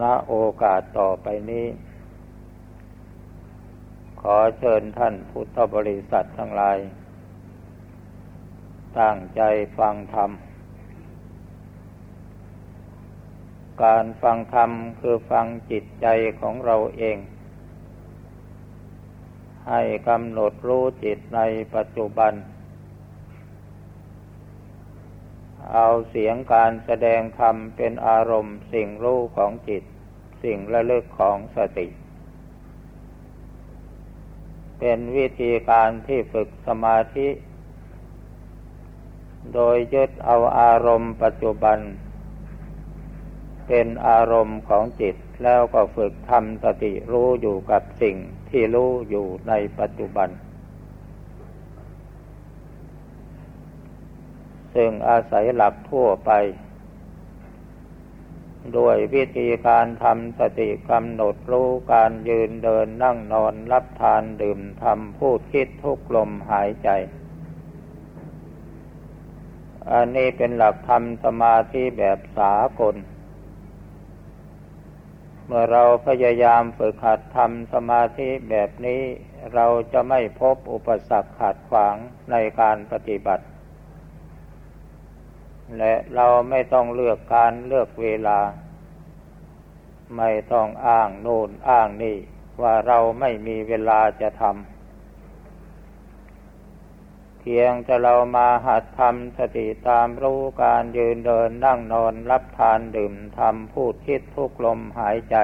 ณโอกาสต่อไปนี้ ขอเชิญท่านพุทธบริษัททั้งหลาย ตั้งใจฟังธรรม การฟังธรรมคือฟังจิตใจของเราเอง ให้กำหนดรู้จิตในปัจจุบันเเอาเสียงการแสดงธรรมเป็นอารมณ์สิ่งรู้ของจิต สิ่งระลึกของสติ เป็นวิธีการที่ฝึกสมาธิ โดยยึดเอาอารมณ์ปัจจุบัน เป็นอารมณ์ของจิตแล้วก็ฝึกทำสติรู้อยู่กับสิ่งที่รู้อยู่ในปัจจุบัน ซึ่งอาศัยหลักทั่วไป ด้วยวิธีการทำสติกำหนดรู้การยืนเดินนั่งนอนรับทานดื่มทำพูดคิดทุกลมหายใจ อันนี้เป็นหลักธรรมสมาธิแบบสากลเมื่อเราพยายามฝึกหัดทำสมาธิแบบนี้ เราจะไม่พบอุปสรรคขัดขวางในการปฏิบัติ และเราไม่ต้องเลือกการเลือกเวลา ไม่ต้องอ้างโน่นอ้างนี่ ว่าเราไม่มีเวลาจะทำเพียงจะเรามาหัดทำสติตามรู้การยืนเดินนั่งนอนรับทานดื่มทำพูดคิดทุกลมหายใจ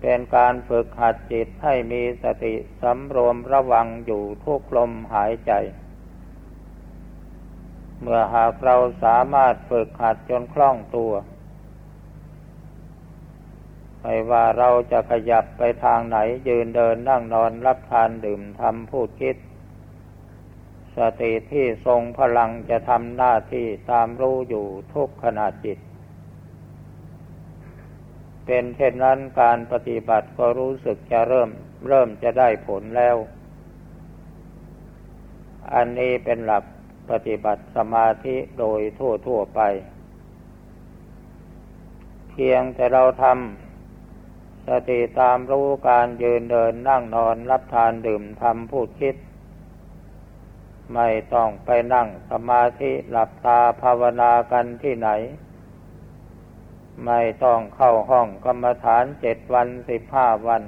เป็นการฝึกหัดจิตให้มีสติสำรวมระวังอยู่ทุกลมหายใจ เมื่อหากเราสามารถฝึกหัดจนคล่องตัว ไม่ว่าเราจะขยับไปทางไหนยืนเดินนั่งนอนรับทานดื่มทำพูดคิด สติที่ทรงพลังจะทำหน้าที่ตามรู้อยู่ทุกขณะจิต เป็นเช่นนั้นการปฏิบัติก็รู้สึกจะเริ่มเริ่มจะได้ผลแล้ว อันนี้เป็นหลัก ปฏิบัติสมาธิโดยทั่วทั่วไป เพียงแต่เราทำสติตามรู้การยืนเดินนั่งนอนรับทานดื่มทำพูดคิด ไม่ต้องไปนั่งสมาธิหลับตาภาวนากันที่ไหน ไม่ต้องเข้าห้องกรรมฐานเจ็ดวันสิบห้าวัน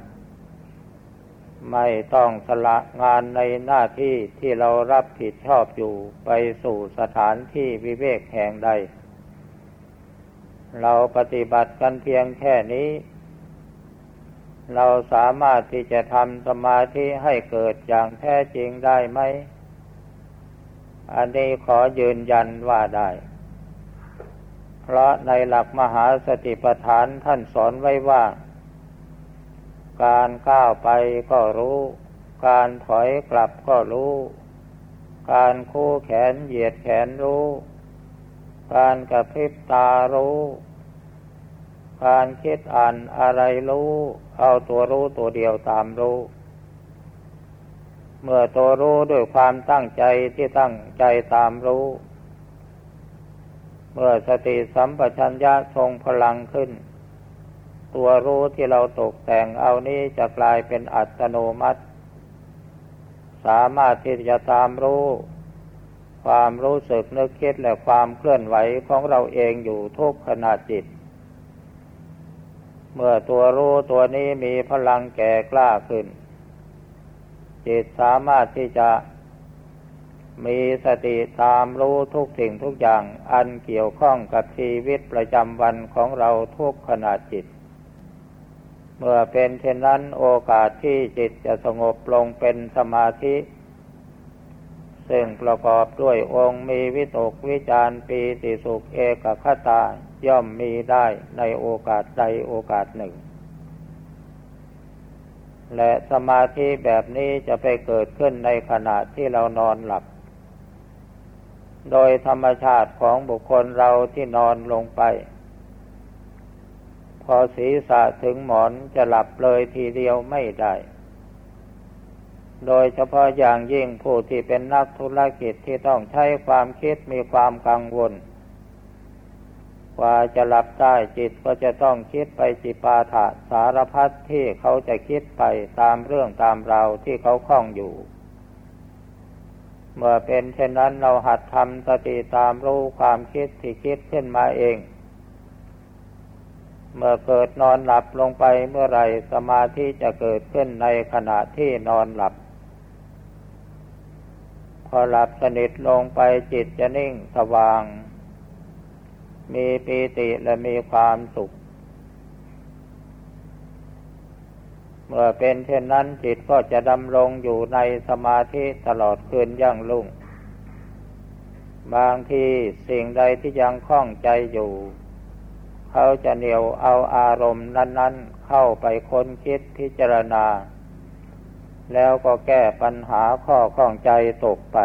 ไม่ต้องสละงานในหน้าที่ที่เรารับผิดชอบอยู่ไปสู่สถานที่วิเวกแห่งใด เราปฏิบัติกันเพียงแค่นี้ เราสามารถที่จะทำสมาธิให้เกิดอย่างแท้จริงได้ไหม อันนี้ขอยืนยันว่าได้ เพราะในหลักมหาสติปัฏฐานท่านสอนไว้ว่า การก้าวไปก็รู้ การถอยกลับก็รู้ การคู่แขนเหยียดแขนรู้ การกระพริบตารู้ การคิดอ่านอะไรรู้ เอาตัวรู้ตัวเดียวตามรู้ เมื่อตัวรู้ด้วยความตั้งใจที่ตั้งใจตามรู้ เมื่อสติสัมปชัญญะทรงพลังขึ้น ตัวรู้ที่เราตกแต่งเอานี้จะกลายเป็นอัตโนมัติ สามารถที่จะตามรู้ ความรู้สึกนึกคิดและความเคลื่อนไหวของเราเองอยู่ทุกขณะจิต เมื่อตัวรู้ตัวนี้มีพลังแก่กล้าขึ้น จิตสามารถที่จะมีสติตามรู้ทุกสิ่งทุกอย่างอันเกี่ยวข้องกับชีวิตประจำวันของเราทุกขณะจิต เมื่อเป็นเช่นนั้นโอกาสที่จิตจะสงบลงเป็นสมาธิ ซึ่งประกอบด้วยองค์มีวิตกวิจารปีติสุขเอกคตาย่อมมีได้ในโอกาสใดโอกาสหนึ่ง และสมาธิแบบนี้จะไปเกิดขึ้นในขณะที่เรานอนหลับ โดยธรรมชาติของบุคคลเราที่นอนลงไป พอศีรษะถึงหมอนจะหลับเลยทีเดียวไม่ได้ โดยเฉพาะอย่างยิ่งผู้ที่เป็นนักธุรกิจที่ต้องใช้ความคิดมีความกังวลคว่าจะหลับได้จิตก็จะต้องคิดไปจิปาถะสารพัดที่เขาจะคิดไปตามเรื่องตามราวที่เขาคล้องอยู่เมื่อเป็นเช่นนั้นเราหัดทำสติตามรู้ความคิดที่คิดขึ้นมาเอง เมื่อเกิดนอนหลับลงไปเมื่อไรสมาธิจะเกิดขึ้นในขณะที่นอนหลับ พอหลับสนิทลงไปจิตจะนิ่งสว่าง มีปีติและมีความสุข เมื่อเป็นเช่นนั้นจิตก็จะดำรงอยู่ในสมาธิตลอดคืนยั่งลุ่ง บางทีสิ่งใดที่ยังคล้องใจอยู่ เขาจะเหนียวเอาอารมณ์นั้น ๆ เข้าไปค้นคิดพิจารณา แล้วก็แก้ปัญหาข้อข้องใจตกไป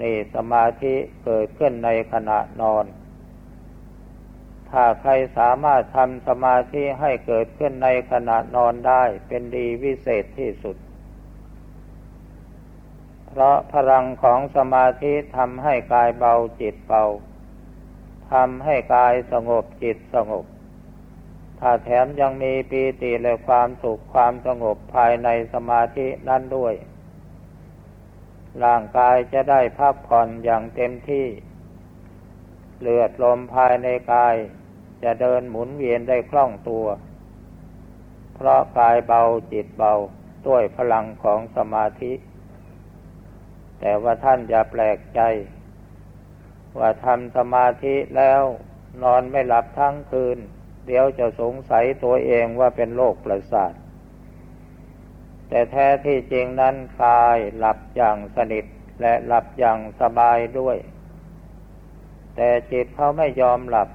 นี่สมาธิเกิดขึ้นในขณะนอน ถ้าใครสามารถทำสมาธิให้เกิดขึ้นในขณะนอนได้เป็นดีวิเศษที่สุดเพราะพลังของสมาธิทำให้กายเบาจิตเบา ทำให้กายสงบจิตสงบ ถ้าแถมยังมีปีติและความสุขความสงบภายในสมาธินั้นด้วย ร่างกายจะได้พักผ่อนอย่างเต็มที่ เลือดลมภายในกาย จะเดินหมุนเวียนได้คล่องตัว เพราะกายเบาจิตเบาด้วยพลังของสมาธิ แต่ว่าท่านอย่าแปลกใจ ว่าทำสมาธิแล้วนอนไม่หลับทั้งคืน เดี๋ยวจะสงสัยตัวเองว่าเป็นโรคประสาท แต่แท้ที่จริงนั้นกายหลับอย่างสนิทและหลับอย่างสบายด้วย แต่จิตเขาไม่ยอมหลับ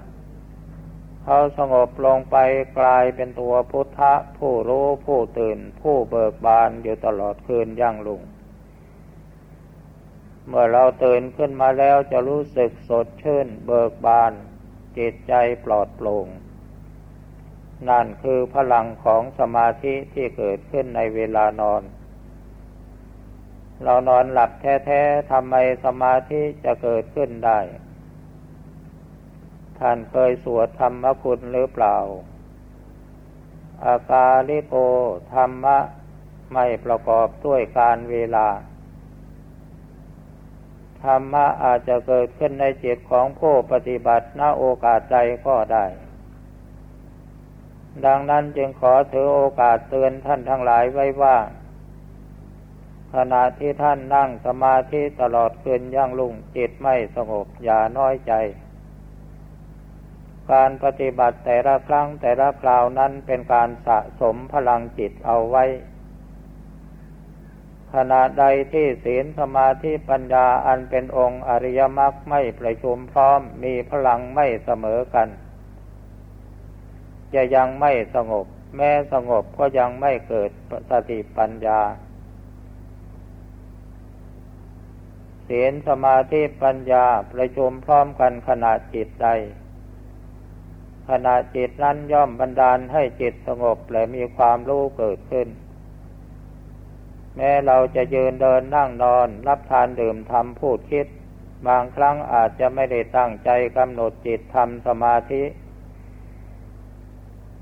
เขาสงบลงไปกลายเป็นตัวพุทธะผู้รู้ผู้ตื่นผู้เบิกบานอยู่ตลอดคืนย่างลุง เมื่อเราตื่นขึ้นมาแล้วจะรู้สึกสดชื่น เบิกบาน จิตใจปลอดโปร่ง นั่นคือพลังของสมาธิที่เกิดขึ้นในเวลานอน เรานอนหลับแท้ๆทำไมสมาธิจะเกิดขึ้นได้ ท่านเคยสวดธรรมคุณหรือเปล่า อากาลิโกธรรมะไม่ประกอบด้วยการเวลา ธรรมะอาจจะเกิดขึ้นในจิตของผู้ปฏิบัติณโอกาสใดก็ได้ ดังนั้นจึงขอถือโอกาสเตือนท่านทั้งหลายไว้ว่า ขณะที่ท่านนั่งสมาธิตลอดคืนย่างลุ่งจิตไม่สงบอย่าน้อยใจ การปฏิบัติแต่ละครั้งแต่ละคราวนั้นเป็นการสะสมพลังจิตเอาไว้ ขณะใดที่ศีลสมาธิปัญญาอันเป็นองค์อริยมรรคไม่ประชุมพร้อมมีพลังไม่เสมอกัน จะยังไม่สงบ แม้สงบก็ยังไม่เกิดสติปัญญา ศีลสมาธิปัญญาประชุมพร้อมกันขณะจิตใด ขณะจิตนั้นย่อมบันดาลให้จิตสงบและมีความรู้เกิดขึ้น แม้เราจะยืนเดินนั่งนอน รับทานดื่มทำพูดคิด บางครั้งอาจจะไม่ได้ตั้งใจกำหนดจิตทำสมาธิ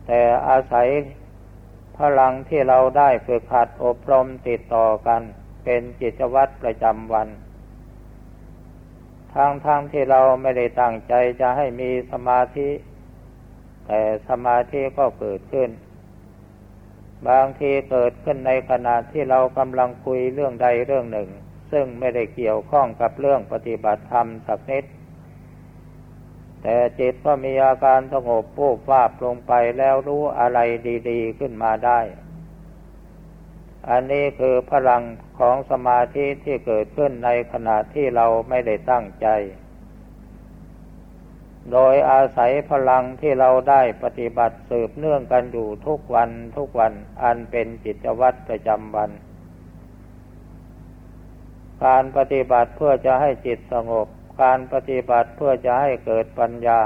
แต่อาศัยพลังที่เราได้ฝึกหัดอบรมติดต่อกัน เป็นกิจวัตรประจำวันทางทางที่เราไม่ได้ตั้งใจจะให้มีสมาธิ แต่สมาธิก็เกิดขึ้น บางทีเกิดขึ้นในขณะที่เรากำลังคุยเรื่องใดเรื่องหนึ่ง ซึ่งไม่ได้เกี่ยวข้องกับเรื่องปฏิบัติธรรมสักนิด แต่จิตก็มีอาการสงบปูบวาบลงไปแล้วรู้อะไรดีๆขึ้นมาได้ อันนี้คือพลังของสมาธิที่เกิดขึ้นในขณะที่เราไม่ได้ตั้งใจ โดยอาศัยพลังที่เราได้ปฏิบัติสืบเนื่องกันอยู่ทุกวันทุกวันอันเป็นจิตวัตรประจำวัน การปฏิบัติเพื่อจะให้จิตสงบ การปฏิบัติเพื่อจะให้เกิดปัญญา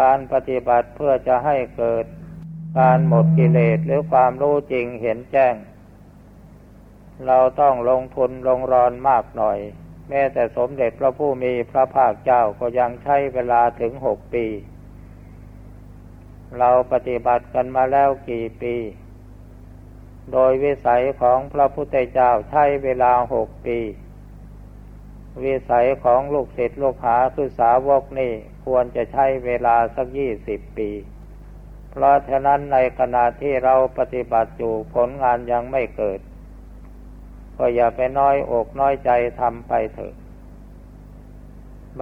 การปฏิบัติเพื่อจะให้เกิด การหมดกิเลสหรือความรู้จริงเห็นแจ้ง เราต้องลงทุนลงรอนมากหน่อย แม้แต่สมเด็จพระผู้มีพระภาคเจ้าก็ยังใช้เวลาถึงหกปี เราปฏิบัติกันมาแล้วกี่ปี โดยวิสัยของพระพุทธเจ้าใช้เวลาหกปี วิสัยของลูกศิษย์ลูกหาคือสาวกนี่ควรจะใช้เวลาสักยี่สิบปี เพราะฉะนั้นในขณะที่เราปฏิบัติอยู่ผลงานยังไม่เกิด ก็อย่าไปน้อยอกน้อยใจทำไปเถอะ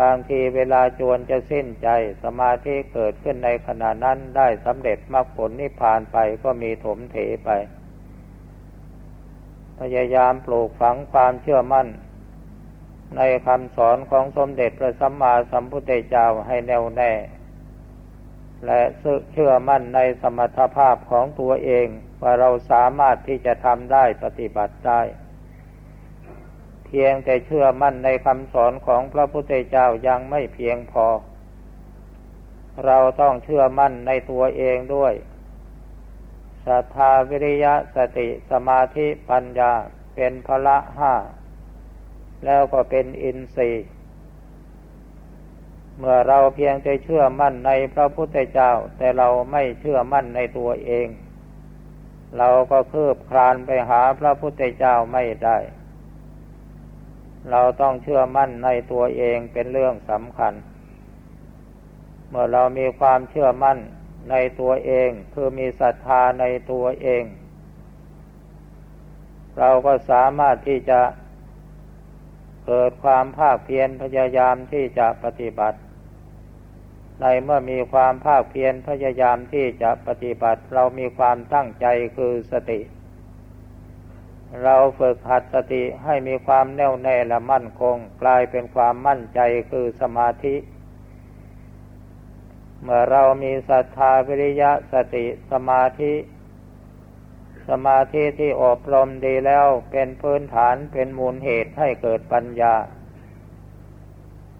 บางทีเวลาจวนจะสิ้นใจสมาธิเกิดขึ้นในขณะนั้นได้สำเร็จมรรคผลนิพพานไปก็มีถมเถไป พยายามปลูกฝังความเชื่อมั่น ในคำสอนของสมเด็จพระสัมมาสัมพุทธเจ้าให้แน่วแน่ และเชื่อมั่นในสมรรถภาพของตัวเองว่าเราสามารถที่จะทำได้ปฏิบัติได้ พียงแต่เชื่อมั่นในคำสอนของพระพุทธเจ้ายังไม่เพียงพอ เราต้องเชื่อมั่นในตัวเองด้วยศรัทธาวิริยะสติสมาธิปัญญาเป็นพละห้า แล้วก็เป็นอินทรีย์เมื่อเราเพียงแต่เชื่อมั่นในพระพุทธเจ้า แต่เราไม่เชื่อมั่นในตัวเอง เราก็คืบคลานไปหาพระพุทธเจ้าไม่ได้ เราต้องเชื่อมั่นในตัวเองเป็นเรื่องสำคัญ เมื่อเรามีความเชื่อมั่นในตัวเอง คือมีศรัทธาในตัวเอง เราก็สามารถที่จะเกิดความภาคเพียรพยายามที่จะปฏิบัติ ในเมื่อมีความภาคเพียรพยายามที่จะปฏิบัติ เรามีความตั้งใจคือสติ เราฝึกหัดสติให้มีความแน่วแน่และมั่นคง กลายเป็นความมั่นใจคือสมาธิ เมื่อเรามีศรัทธาวิริยะสติสมาธิ สมาธิที่อบรมดีแล้วเป็นพื้นฐานเป็นมูลเหตุให้เกิดปัญญา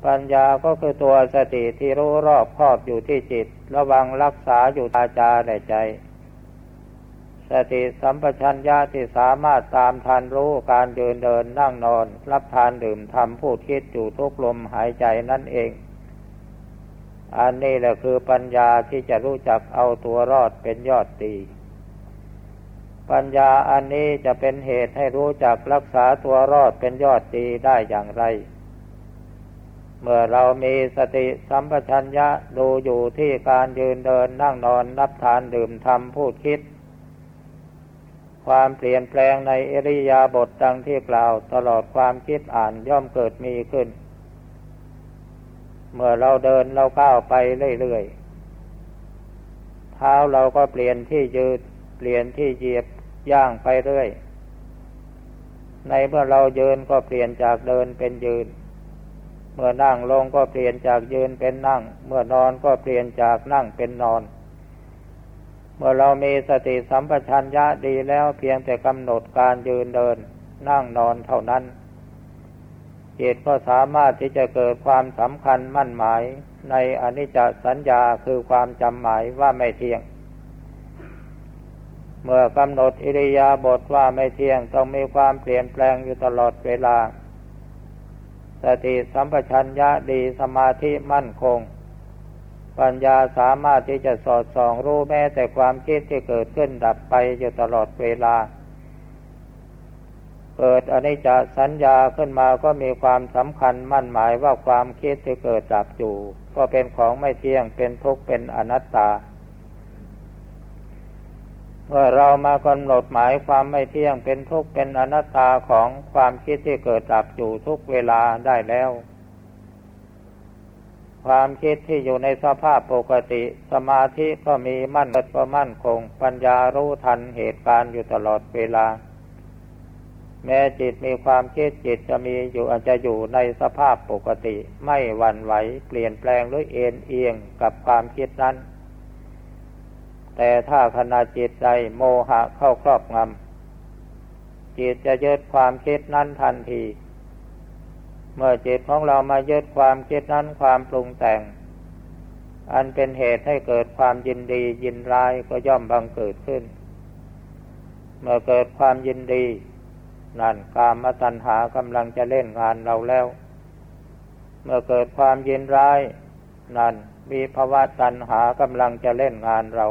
ปัญญาก็คือตัวสติที่รู้รอบครอบอยู่ที่จิต ระวังรักษาอยู่ตาจาในใจ สติสัมปชัญญะที่สามารถตามทันรู้การเดินเดินนั่งนอน รับทานดื่มทำพูดคิดอยู่ทุกลมหายใจนั่นเอง อันนี้แหละคือปัญญาที่จะรู้จักเอาตัวรอดเป็นยอดตีปัญญาอันนี้จะเป็นเหตุให้รู้จักรักษาตัวรอดเป็นยอดตีได้อย่างไร เมื่อเรามีสติสัมปชัญญะดูอยู่ที่การยืนเดินนั่งนอนนับทานดื่มทำพูดคิด ความเปลี่ยนแปลงในอริยาบทดังที่กล่าวตลอดความคิดอ่านย่อมเกิดมีขึ้น เมื่อเราเดินเราก้าวไปเรื่อยๆ เท้าเราก็เปลี่ยนที่ยืด เปลี่ยนที่เหยียบย่างไปเรื่อย ในเมื่อเรายืนก็เปลี่ยนจากเดินเป็นยืน เมื่อนั่งลงก็เปลี่ยนจากยืนเป็นนั่ง เมื่อนอนก็เปลี่ยนจากนั่งเป็นนอน เมื่อเรามีสติสัมปชัญญะดีแล้วเพียงแต่กำหนดการยืนเดินนั่งนอนเท่านั้นจิตก็สามารถที่จะเกิดความสำคัญมั่นหมาย ในอนิจจสัญญาคือความจำหมายว่าไม่เที่ยง เมื่อกำหนดอิริยาบถว่าไม่เที่ยงต้องมีความเปลี่ยนแปลงอยู่ตลอดเวลา สติสัมปชัญญะดีสมาธิมั่นคง ปัญญาสามารถที่จะสอดส่องรู้แม้แต่ความคิดที่เกิดขึ้นดับไปอยู่ตลอดเวลา เกิดอนิจจสัญญาขึ้นมาก็มีความสำคัญมั่นหมายว่าความคิดที่เกิดดับอยู่ ก็เป็นของไม่เที่ยงเป็นทุกข์เป็นอนัตตาเมื่อเรามากำหนดหมายความไม่เที่ยงเป็นทุกข์เป็นอนัตตาของความคิดที่เกิดดับอยู่ทุกเวลาได้แล้ว ความคิดที่อยู่ในสภาพปกติ สมาธิก็มีมั่นก็มั่นคง ปัญญารู้ทันเหตุการณ์อยู่ตลอดเวลา แม้จิตมีความคิดจิตจะมีอยู่อาจจะอยู่ในสภาพปกติ ไม่หวั่นไหวเปลี่ยนแปลงหรือเอ็นเอียงกับความคิดนั้น แต่ถ้าขณะจิตใจโมหะเข้าครอบงำจิตจะยึดความคิดนั้นทันที เมื่อจิตของเรามายึดความคิดนั้นความปรุงแต่ง อันเป็นเหตุให้เกิดความยินดียินร้ายก็ย่อมบังเกิดขึ้น เมื่อเกิดความยินดี นั่นกามตัณหากำลังจะเล่นงานเราแล้ว เมื่อเกิดความยินร้าย นั่นมีภาวะตัณหากำลังจะเล่นงานเรา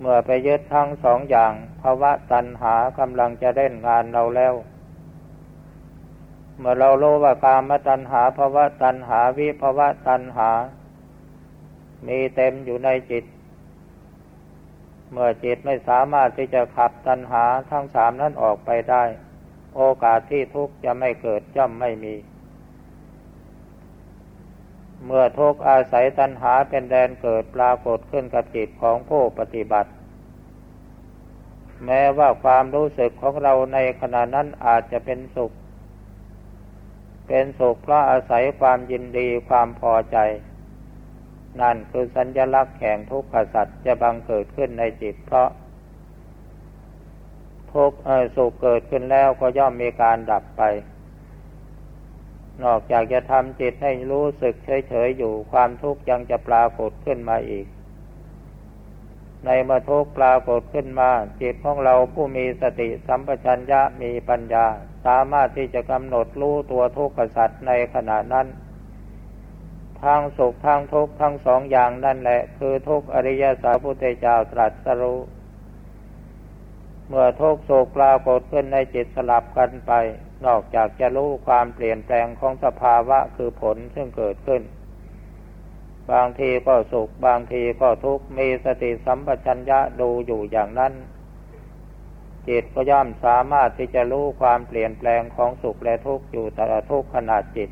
เมื่อไปยึดทั้งสองอย่างภาวะตัณหากำลังจะเล่นงานเราแล้ว เมื่อเรารู้ว่ากามตัณหาภาวะตัณหาวิภาวะตัณหา มีเต็มอยู่ในจิต เมื่อจิตไม่สามารถที่จะขับตัณหาทั้งสามนั้นออกไปได้ โอกาสที่ทุกข์จะไม่เกิดย่อมไม่มี เมื่อทุกข์อาศัยตัณหาเป็นแดนเกิดปรากฏขึ้นกับจิตของผู้ปฏิบัติแม้ว่าความรู้สึกของเราในขณะนั้นอาจจะเป็นสุข เป็นสุขเพราะอาศัยความยินดีความพอใจ นั่นคือสัญญลักษณ์แห่งทุกขสัตว์จะบังเกิดขึ้นในจิตเพราะทุกสุขเกิดขึ้นแล้วก็ย่อมมีการดับไป นอกจากจะทำจิตให้รู้สึกเฉยๆอยู่ความทุกข์ยังจะปรากฏขึ้นมาอีก ในเมื่อทุกข์ปรากฏขึ้นมา จิตของเราผู้มีสติสัมปชัญญะมีปัญญา สามารถที่จะกำหนดรู้ตัวทุกขสัตว์ในขณะนั้นทั้งสุขทั้งทุกข์ทั้งสองอย่างนั่นแหละ คือทุกอริยสัพพุทธเจ้าตรัสรู้เมื่อทุกโศกปรากฏขึ้นในจิตสลับกันไป นอกจากจะรู้ความเปลี่ยนแปลงของสภาวะคือผลซึ่งเกิดขึ้น บางทีก็สุข บางทีก็ทุกข์มีสติสัมปชัญญะดูอยู่อย่างนั้น จิตก็ย่อมสามารถที่จะรู้ความเปลี่ยนแปลงของสุขและทุกข์อยู่แต่ละทุกขนาดจิต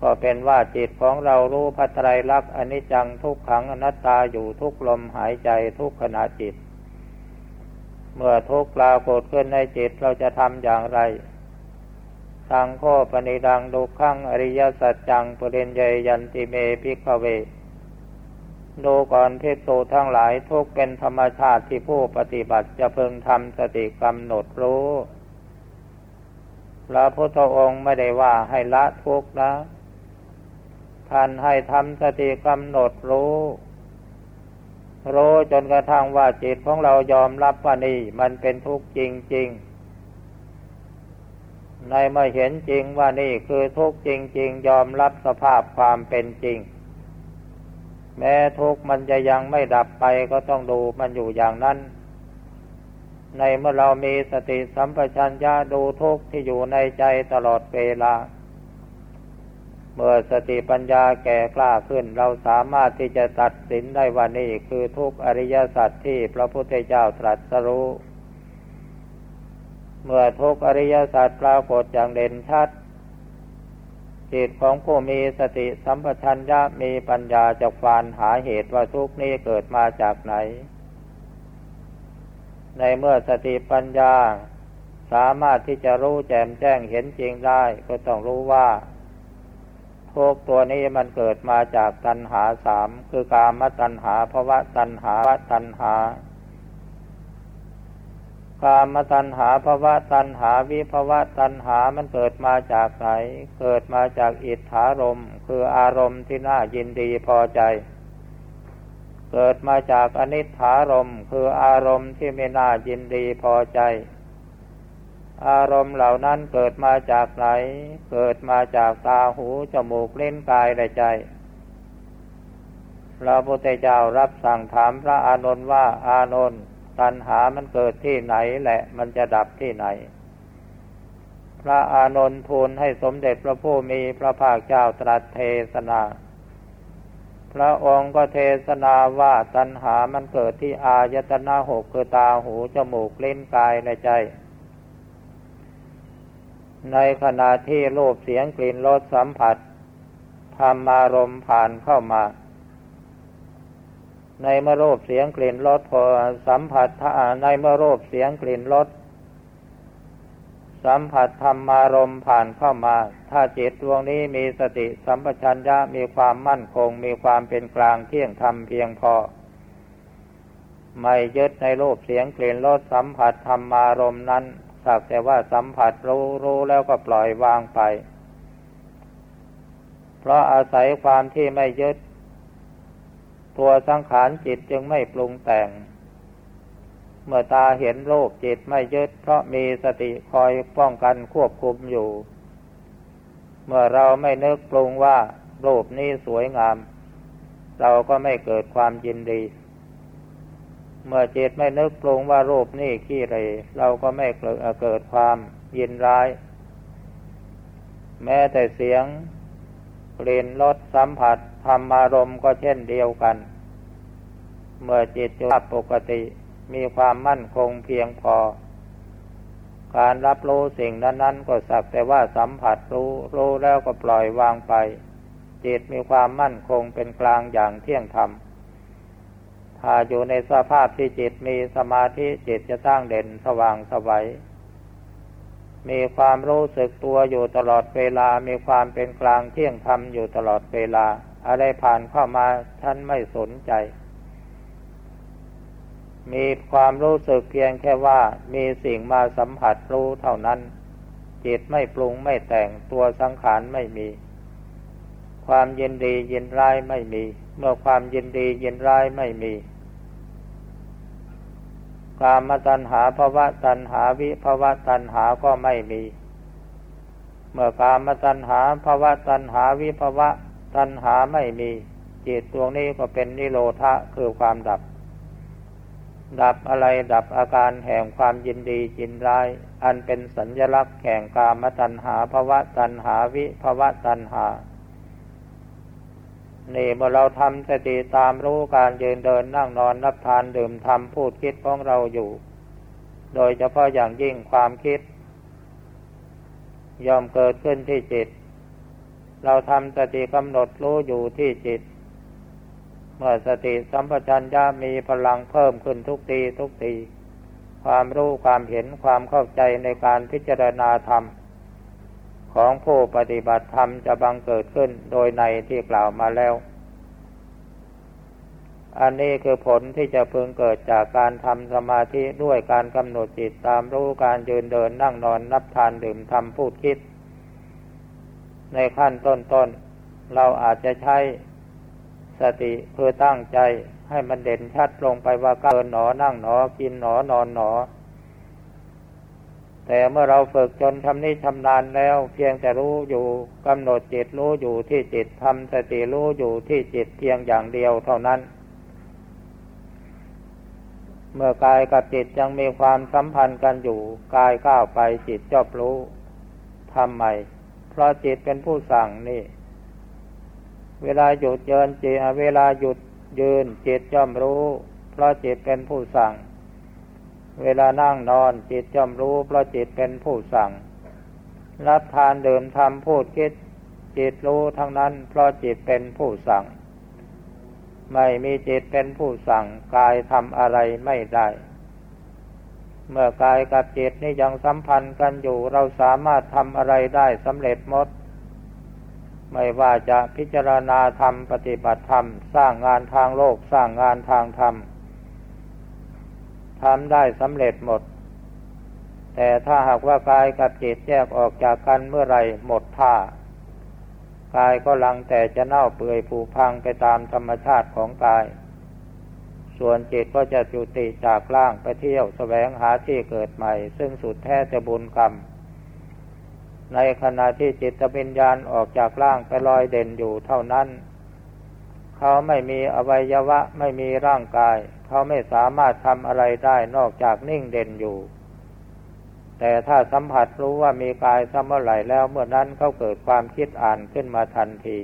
ก็เป็นว่าจิตของเรารู้พัทไตรลักษณ์อนิจจังทุกขังอนัตตาอยู่ทุกลมหายใจทุกขณะจิต เมื่อทุกปรากฏขึ้นในจิตเราจะทำอย่างไรสังโฆปณิดังดุขังอริยสัจจังปริญญยันติเมพิกเว ดูก่อนพิสูทั้งหลายทุกเป็นธรรมชาติที่ผู้ปฏิบัติจะพึงทำสติกำหนดรู้พระพุทธองค์ไม่ได้ว่าให้ละทุกนะ ท่านให้ทำสติกำหนดรู้ รู้จนกระทั่งว่าจิตของเรายอมรับว่านี่มันเป็นทุกข์จริง ๆในเมื่อเห็นจริงว่านี่คือทุกข์จริง ๆ ยอมรับสภาพความเป็นจริง แม้ทุกข์มันจะยังไม่ดับไปก็ต้องดูมันอยู่อย่างนั้น ในเมื่อเรามีสติสัมปชัญญะดูทุกข์ที่อยู่ในใจตลอดเวลา เมื่อสติปัญญาแก่กล้าขึ้น เราสามารถที่จะตัดสินได้ว่านี่คือทุกอริยสัจที่พระพุทธเจ้าตรัสรู้ เมื่อทุกอริยสัจปรากฏอย่างเด่นชัด จิตของผู้มีสติสัมปชัญญะมีปัญญาจะฟานหาเหตุว่าทุกนี้เกิดมาจากไหน ในเมื่อสติปัญญา สามารถที่จะรู้แจ่มแจ้งเห็นจริงได้ ก็ต้องรู้ว่าทุกตัวนี้มันเกิดมาจากตัณหาสามคือกามตัณหาภวะตัณหาวะตัณหา กามตัณหาภวะตัณหาวิภวะตัณหามันเกิดมาจากไหน เกิดมาจากอิทธารมคืออารมณ์ที่น่ายินดีพอใจ เกิดมาจากอนิถารมคืออารมณ์ที่ไม่น่ายินดีพอใจ อารมณ์เหล่านั้นเกิดมาจากไหน เกิดมาจากตาหูจมูกเล่นกายและใจพระพุทธเจ้ารับสั่งถามพระอานนท์ว่าอานนท์ ตัณหามันเกิดที่ไหนแหละ มันจะดับที่ไหน พระอานนท์ทูลให้สมเด็จพระผู้มีพระภาคเจ้าตรัสเทศนา พระองค์ก็เทศนาว่าตัณหามันเกิดที่อายตนะหกคือตาหูจมูกเล่นกายและใจ ในขณะที่รูปเสียงกลิ่นรสสัมผัสธรรมารมผ่านเข้ามา ในเมื่อรูปเสียงกลิ่นรสพอสัมผัสในเมื่อรูปเสียงกลิ่นรสสัมผัสธรรมารมผ่านเข้ามา ถ้าจิตดวงนี้มีสติสัมปชัญญะมีความมั่นคง มีความเป็นกลางเที่ยงธรรมเพียงพอ ไม่ยึดในรูปเสียงกลิ่นรสสัมผัสธรรมารมนั้นสักแต่ว่าสัมผัสรู้รู้แล้วก็ปล่อยวางไป เพราะอาศัยความที่ไม่ยึด ตัวสังขารจิตจึงไม่ปรุงแต่ง เมื่อตาเห็นโลกจิตไม่ยึดเพราะมีสติคอยป้องกันควบคุมอยู่ เมื่อเราไม่นึกปรุงว่ารูปนี้สวยงาม เราก็ไม่เกิดความยินดี เมื่อจิตไม่นึกปรุงว่ารูปนี้ขี้เรเราก็ไม่เกิดความยินร้าย แม้แต่เสียงกลิ่นรสสัมผัสธรรมารมก็เช่นเดียวกัน เมื่อจิตอยู่ปกติมีความมั่นคงเพียงพอ การรับรู้สิ่งนั้น ๆ ก็สักแต่ว่าสัมผัสรู้รู้แล้วก็ปล่อยวางไป จิตมีความมั่นคงเป็นกลางอย่างเที่ยงธรรมถ้าอยู่ในสภาพที่จิตมีสมาธิจิตจะตั้งเด่นสว่างสวัยมีความรู้สึกตัวอยู่ตลอดเวลา มีความเป็นกลางเที่ยงธรรมอยู่ตลอดเวลา อะไรผ่านเข้ามาท่านไม่สนใจ มีความรู้สึกเพียงแค่ว่ามีสิ่งมาสัมผัสรู้เท่านั้น จิตไม่ปรุงไม่แต่งตัวสังขารไม่มี ความยินดียินร้ายไม่มี เมื่อความยินดียินร้ายไม่มีกามตัณหาภาวะตัณหาวิภาวะตัณหาก็ไม่มี เมื่อกามตัณหาภาวะตัณหาวิภาวะตัณหาไม่มี จิตดวงนี้ก็เป็นนิโรธะคือความดับ ดับอะไรดับอาการแห่งความยินดียินร้าย อันเป็นสัญญลักษณ์แห่งกามตัณหาภาวะตัณหาวิภาวะตัณหานี่เมื่อเราทำสติตามรู้การยืนเดินนั่งนอนรับทานดื่มทำพูดคิดของเราอยู่ โดยเฉพาะอย่างยิ่งความคิดยอมเกิดขึ้นที่จิต เราทำสติกำหนดรู้อยู่ที่จิต เมื่อสติสัมปชัญญะมีพลังเพิ่มขึ้นทุกทีทุกที ความรู้ความเห็นความเข้าใจในการพิจารณาธรรม ของผู้ปฏิบัติธรรมจะบังเกิดขึ้นโดยในที่กล่าวมาแล้ว อันนี้คือผลที่จะพึงเกิดจากการทำสมาธิด้วยการกำหนดจิตตามรู้การยืนเดินนั่งนอนนับทานดื่มทำพูดคิด ในขั้นต้นๆเราอาจจะใช้ สติเพื่อตั้งใจให้มันเด่นชัดลงไปว่าการเดินหนอนั่งหนอกินหนอนอนหนอ แต่เมื่อเราฝึกจนทำนี้ชำนาญแล้ว เพียงแต่รู้อยู่กำหนดจิตรู้อยู่ที่จิตทำสติรู้อยู่ที่จิตเพียงอย่างเดียวเท่านั้น เมื่อกายกับจิตยังมีความสัมพันธ์กันอยู่กายก้าวไปจิตจอบรู้ทำไมเพราะจิตเป็นผู้สั่งนี่ เวลาหยุดเยินจิตเวลาหยุดยืนจิตย่อมรู้ เพราะจิตเป็นผู้สั่ง เวลานั่งนอนจิตย่อมรู้ เพราะจิตเป็นผู้สั่ง รับทานดื่มทำพูดคิด จิตรู้ทั้งนั้น เพราะจิตเป็นผู้สั่ง ไม่มีจิตเป็นผู้สั่งกายทำอะไรไม่ได้ เมื่อกายกับจิตนี่ยังสัมพันธ์กันอยู่เราสามารถทำอะไรได้สำเร็จหมด ไม่ว่าจะพิจารณาธรรมปฏิบัติธรรม สร้างงานทางโลกสร้างงานทางธรรมทำได้สำเร็จหมด แต่ถ้าหากว่ากายกับจิตแยกออกจากกันเมื่อไรหมดท่ากายก็ลังแต่จะเน่าเปื่อยผุพังไปตามธรรมชาติของกาย ส่วนจิตก็จะจุติจากล่างไปเที่ยวสแสวงหาที่เกิดใหม่ ซึ่งสุดแท้จะบุญกรรม ในขณะที่จิตวิญญาณออกจากล่างไปลอยเด่นอยู่เท่านั้น เขาไม่มีอวัยวะไม่มีร่างกาย เขาไม่สามารถทำอะไรได้นอกจากนิ่งเด่นอยู่ แต่ถ้าสัมผัสรู้ว่ามีกายสัมเมื่อไหร่แล้วเมื่อนั้นเขาเกิดความคิดอ่านขึ้นมาทันที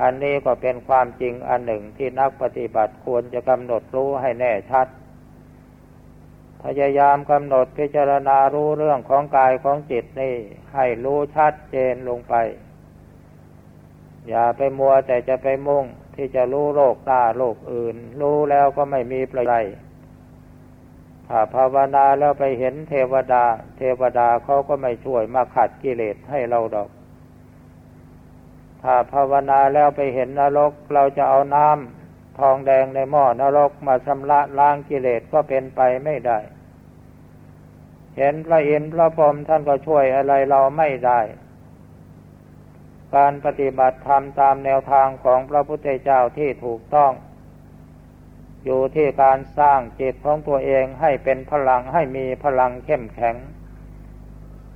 อันนี้ก็เป็นความจริงอันหนึ่งที่นักปฏิบัติควรจะกำหนดรู้ให้แน่ชัด พยายามกำหนดพิจารณารู้เรื่องของกายของจิตนี่ ให้รู้ชัดเจนลงไป อย่าไปมัวแต่จะไปมุ่งที่จะรู้โลกหน้าโลกอื่น รู้แล้วก็ไม่มีประโยชน์ถ้าภาวนาแล้วไปเห็นเทวดา เทวดาเขาก็ไม่ช่วยมาขัดกิเลสให้เราดอก ถ้าภาวนาแล้วไปเห็นนรกเราจะเอาน้ำ ทองแดงในหม้อนรกมาชำระล้างกิเลสก็เป็นไปไม่ได้ เห็นพระอินทร์พระพรหมท่านก็ช่วยอะไรเราไม่ได้ การปฏิบัติธรรมตามแนวทางของพระพุทธเจ้าที่ถูกต้อง อยู่ที่การสร้างจิตของตัวเองให้เป็นพลังให้มีพลังเข้มแข็ง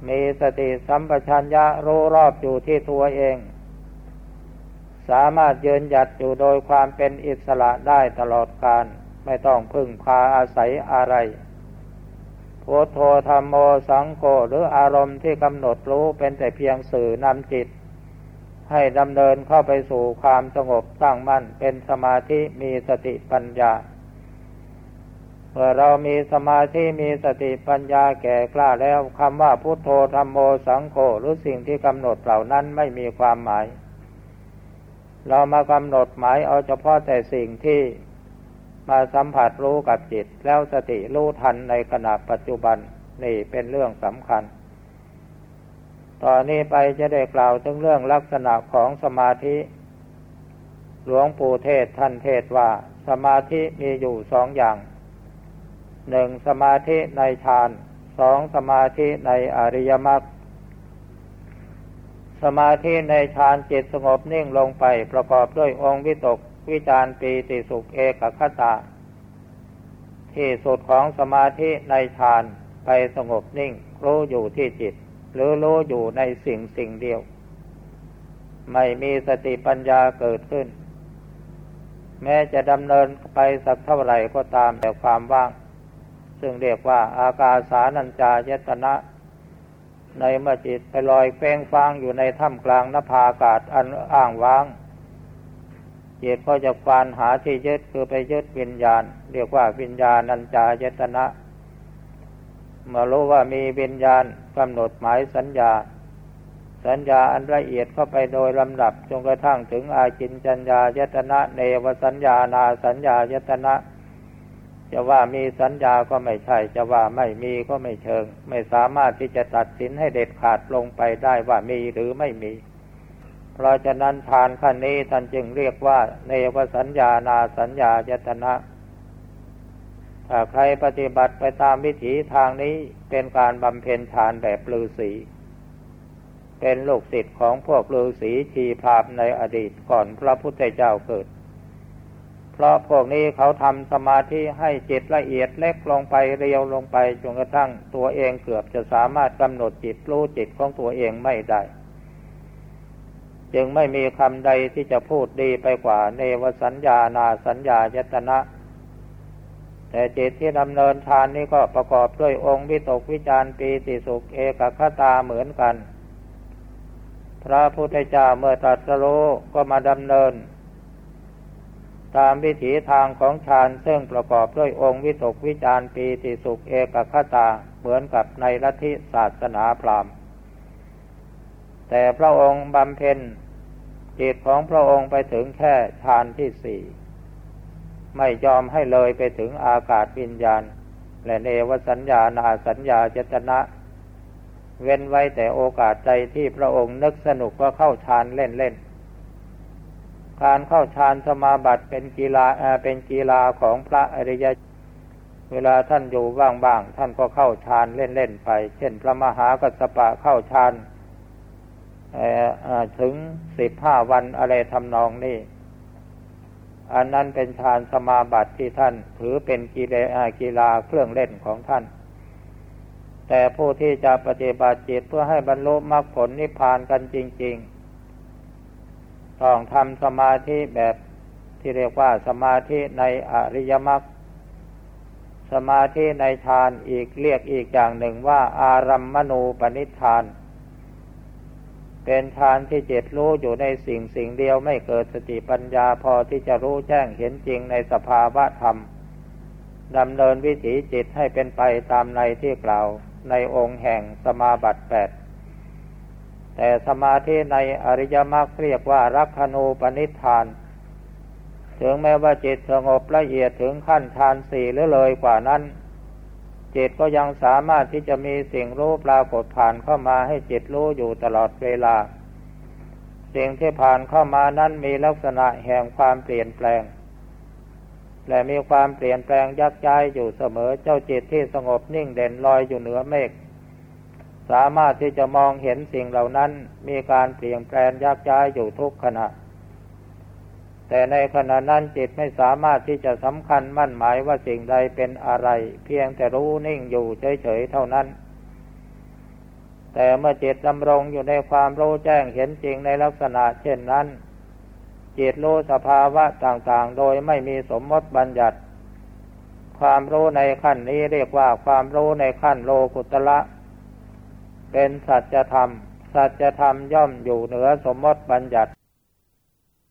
มีสติสัมปชัญญะรู้รอบอยู่ที่ตัวเอง สามารถยืนหยัดอยู่โดยความเป็นอิสระได้ตลอดกาลไม่ต้องพึ่งพาอาศัยอะไรพุทโธธรรมโมสังโฆหรืออารมณ์ที่กำหนดรู้เป็นแต่เพียงสื่อนำจิต ให้ดำเนินเข้าไปสู่ความสงบตั้งมั่นเป็นสมาธิมีสติปัญญาเมื่อเรามีสมาธิมีสติปัญญาแก่กล้าแล้วคำว่าพุทโธธรรมโมสังโฆหรือสิ่งที่กำหนดเหล่านั้นไม่มีความหมาย เรามากำหนดหมายเอาเฉพาะแต่สิ่งที่มาสัมผัสรู้กับจิต แล้วสติรู้ทันในขณะปัจจุบันนี่เป็นเรื่องสำคัญตอนนี้ไปจะได้กล่าวถึงเรื่องลักษณะของสมาธิ หลวงปู่เทศท่านเทศว่า สมาธิมีอยู่สองอย่าง หนึ่งสมาธิในฌาน สองสมาธิในอริยมรรค สมาธิในฌานจิตสงบนิ่งลงไปประกอบด้วยองค์วิตกวิจารปีติสุขเอกคตา ที่สุดของสมาธิในฌานไปสงบนิ่งรู้อยู่ที่จิต หรือรู้อยู่ในสิ่งสิ่งเดียว ไม่มีสติปัญญาเกิดขึ้น แม้จะดำเนินไปสักเท่าไหร่ก็ตามแต่ความว่าง ซึ่งเรียกว่าอากาสานัญจายตนะ ในเมื่อจิตไปลอยเฟ้งฟางอยู่ในถ้ำกลางนภาอากาศอันอ้างว้างจิตก็จะควานหาที่ยึดคือไปยึดวิญญาณ เรียกว่าวิญญาณัญจายตนะ เมื่อรู้ว่ามีวิญญาณกำหนดหมายสัญญา สัญญาอันละเอียดเข้าไปโดยลำดับจนกระทั่งถึงอาจินจัญญายตนะ เนวสัญญานาสัญญายตนะ จะว่ามีสัญญาก็ไม่ใช่ จะว่าไม่มีก็ไม่เชิง ไม่สามารถที่จะตัดสินให้เด็ดขาดลงไปได้ว่ามีหรือไม่มี เพราะฉะนั้นทานขั้นนี้ท่านจึงเรียกว่า เนวสัญญานาสัญญายตนะถ้าใครปฏิบัติไปตามวิถีทางนี้เป็นการบำเพ็ญฌานแบบลือสีเป็นลูกศิษย์ของพวกลือสีชีพราบในอดีตก่อนพระพุทธเจ้าเกิด เพราะพวกนี้เขาทำสมาธิให้จิตละเอียดเล็กลงไปเรียวลงไปจนกระทั่งตัวเองเกือบจะสามารถกำหนดจิตรู้จิตของตัวเองไม่ได้ จึงไม่มีคำใดที่จะพูดดีไปกว่าเนวสัญญานาสัญญายตนะ แต่จิตที่ดำเนินฌานนี้ก็ประกอบด้วยองค์วิตกวิจารปีติสุขเอกคตาเหมือนกัน พระพุทธเจ้าเมื่อตรัสรู้ก็มาดำเนิน ตามวิถีทางของฌานซึ่งประกอบด้วยองค์วิตกวิจารปีติสุขเอกคตาเหมือนกับในลัทธิศาสนาพราหมณ์ แต่พระองค์บำเพ็ญจิตของพระองค์ไปถึงแค่ฌานที่สี่ไม่ยอมให้เลยไปถึงอากาศวิญญาณ และเนวสัญญานาสัญญาเจตนะ เว้นไว้แต่โอกาสใจที่พระองค์นึกสนุกว่าเข้าฌานเล่นๆ การเข้าฌานสมาบัติเป็นกีฬาเป็นกีฬาของพระอริยเวลาท่านอยู่บ้างๆท่านก็เข้าฌานเล่นๆไป เช่น พระมหากัสสปะเข้าฌานถึงสิบห้าวันอะไรทำนองนี้ อันนั้นเป็นฌานสมาบัติที่ท่านถือเป็นกีฬากีฬาเครื่องเล่นของท่าน แต่ผู้ที่จะปฏิบัติจิตเพื่อให้บรรลุมรรคผลนิพพานกันจริง ๆ ต้องทำสมาธิแบบที่เรียกว่าสมาธิในอริยมรรคสมาธิในฌานอีกเรียกอีกอย่างหนึ่งว่า อารัมมณูปนิธาน เป็นฌานที่เจ็ดรู้อยู่ในสิ่งสิ่งเดียวไม่เกิดสติปัญญาพอที่จะรู้แจ้งเห็นจริงในสภาวะธรรมดำเนินวิถีจิตให้เป็นไปตามในที่กล่าวในองค์แห่งสมาบัติแปด แต่สมาธิในอริยมรรคเรียกว่ารักขณูปนิธาน ถึงแม้ว่าจิตสงบละเอียดถึงขั้นฌานสี่หรือเลยกว่านั้น จิตก็ยังสามารถที่จะมีสิ่งรู้ปรากฏผ่านเข้ามาให้จิตรู้อยู่ตลอดเวลา สิ่งที่ผ่านเข้ามานั้นมีลักษณะแห่งความเปลี่ยนแปลง และมีความเปลี่ยนแปลงยักย้ายอยู่เสมอเจ้าจิตที่สงบนิ่งเด่นลอยอยู่เหนือเมฆ สามารถที่จะมองเห็นสิ่งเหล่านั้นมีการเปลี่ยนแปลงยักย้ายอยู่ทุกขณะแแต่ในขณะนั้นจิตไม่สามารถที่จะสำคัญมั่นหมายว่าสิ่งใดเป็นอะไร เพียงแต่รู้นิ่งอยู่เฉยๆเท่านั้น แต่เมื่อจิตดำรงอยู่ในความรู้แจ้งเห็นจริงในลักษณะเช่นนั้น จิตรู้สภาวะต่างๆ โดยไม่มีสมมติบัญญัติความรู้ในขั้นนี้เรียกว่าความรู้ในขั้นโลกุตละ เป็นสัจธรรม สัจธรรมย่อมอยู่เหนือสมมติบัญญัติ